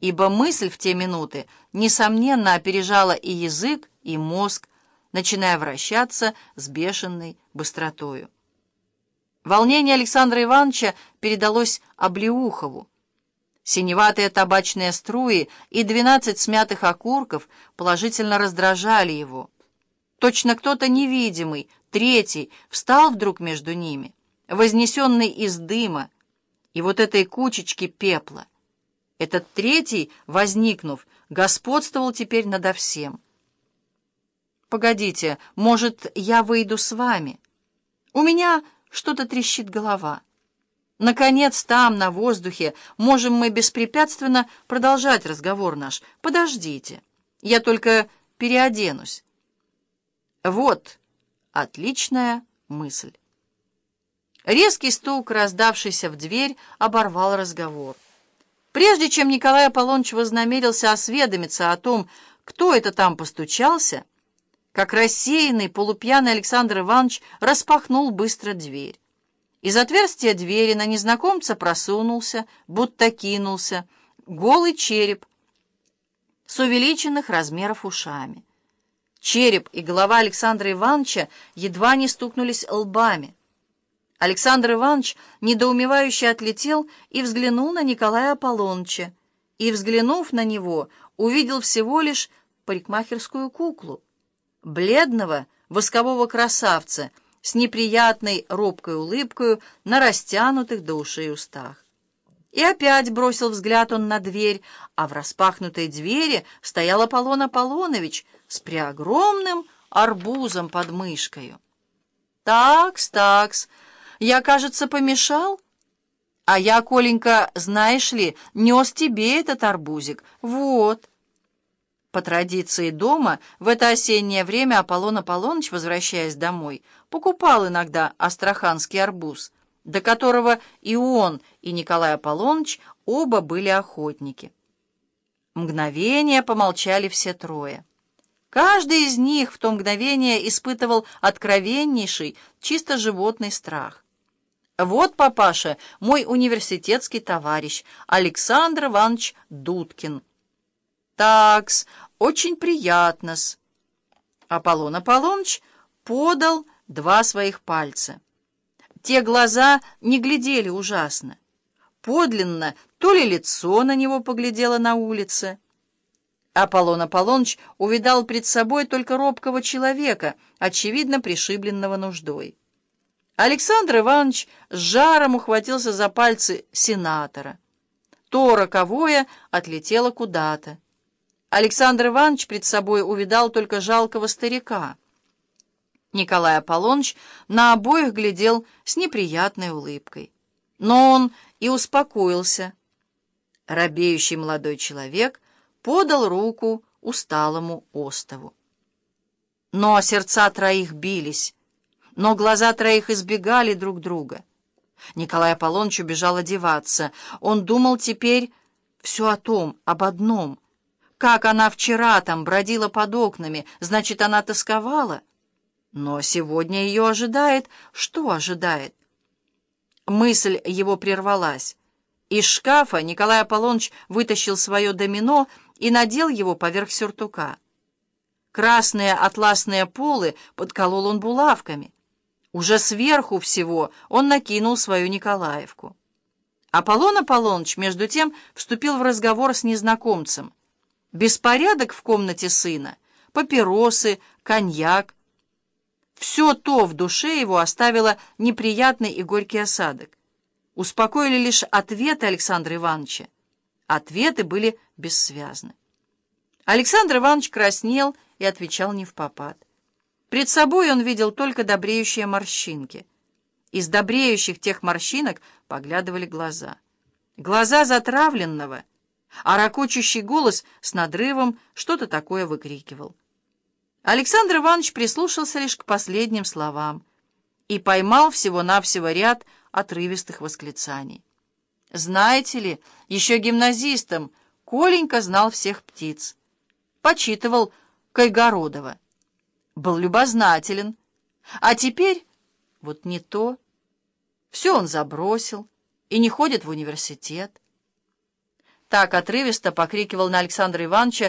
ибо мысль в те минуты, несомненно, опережала и язык, и мозг, начиная вращаться с бешеной быстротою. Волнение Александра Ивановича передалось Облеухову. Синеватые табачные струи и двенадцать смятых окурков положительно раздражали его. Точно кто-то невидимый, третий, встал вдруг между ними, вознесенный из дыма, и вот этой кучечки пепла. Этот третий, возникнув, господствовал теперь надо всем. «Погодите, может, я выйду с вами? У меня что-то трещит голова. Наконец, там, на воздухе, можем мы беспрепятственно продолжать разговор наш. Подождите, я только переоденусь». Вот отличная мысль. Резкий стук, раздавшийся в дверь, оборвал разговор. Прежде чем Николай Аполлоныч вознамерился осведомиться о том, кто это там постучался, как рассеянный, полупьяный Александр Иванович распахнул быстро дверь. Из отверстия двери на незнакомца просунулся, будто кинулся, голый череп с увеличенных размеров ушами. Череп и голова Александра Ивановича едва не стукнулись лбами. Александр Иванович недоумевающе отлетел и взглянул на Николая Аполлоныча, и, взглянув на него, увидел всего лишь парикмахерскую куклу, бледного воскового красавца с неприятной робкой улыбкой на растянутых до ушей устах. И опять бросил взгляд он на дверь, а в распахнутой двери стоял Аполлон Аполлонович с преогромным арбузом под мышкою. «Такс, такс!» Я, кажется, помешал? А я, Коленька, знаешь ли, нес тебе этот арбузик. Вот. По традиции дома, в это осеннее время Аполлон Аполлоныч, возвращаясь домой, покупал иногда астраханский арбуз, до которого и он, и Николай Аполлоныч оба были охотники. Мгновение помолчали все трое. Каждый из них в то мгновение испытывал откровеннейший, чисто животный страх. Вот, папаша, мой университетский товарищ, Александр Иванович Дудкин. Такс, очень приятно-с. Аполлон Аполлоныч подал два своих пальца. Те глаза не глядели ужасно. Подлинно то ли лицо на него поглядело на улице. Аполлон Аполлоныч увидал пред собой только робкого человека, очевидно пришибленного нуждой. Александр Иванович с жаром ухватился за пальцы сенатора. То роковое отлетело куда-то. Александр Иванович пред собой увидал только жалкого старика. Николай Аполлоныч на обоих глядел с неприятной улыбкой. Но он и успокоился. Робеющий молодой человек подал руку усталому остову. Но сердца троих бились но глаза троих избегали друг друга. Николай Аполлоныч убежал одеваться. Он думал теперь все о том, об одном. Как она вчера там бродила под окнами, значит, она тосковала. Но сегодня ее ожидает... Что ожидает? Мысль его прервалась. Из шкафа Николай Аполлоныч вытащил свое домино и надел его поверх сюртука. Красные атласные полы подколол он булавками. Уже сверху всего он накинул свою Николаевку. Аполлон Аполлоныч, между тем, вступил в разговор с незнакомцем. Беспорядок в комнате сына, папиросы, коньяк. Все то в душе его оставило неприятный и горький осадок. Успокоили лишь ответы Александра Ивановича. Ответы были бессвязны. Александр Иванович краснел и отвечал не в попад. Пред собой он видел только добреющие морщинки. Из добреющих тех морщинок поглядывали глаза. Глаза затравленного, а ракочущий голос с надрывом что-то такое выкрикивал. Александр Иванович прислушался лишь к последним словам и поймал всего-навсего ряд отрывистых восклицаний. Знаете ли, еще гимназистом Коленька знал всех птиц. Почитывал Кайгородова был любознателен. А теперь вот не то. Все он забросил и не ходит в университет. Так отрывисто покрикивал на Александра Ивановича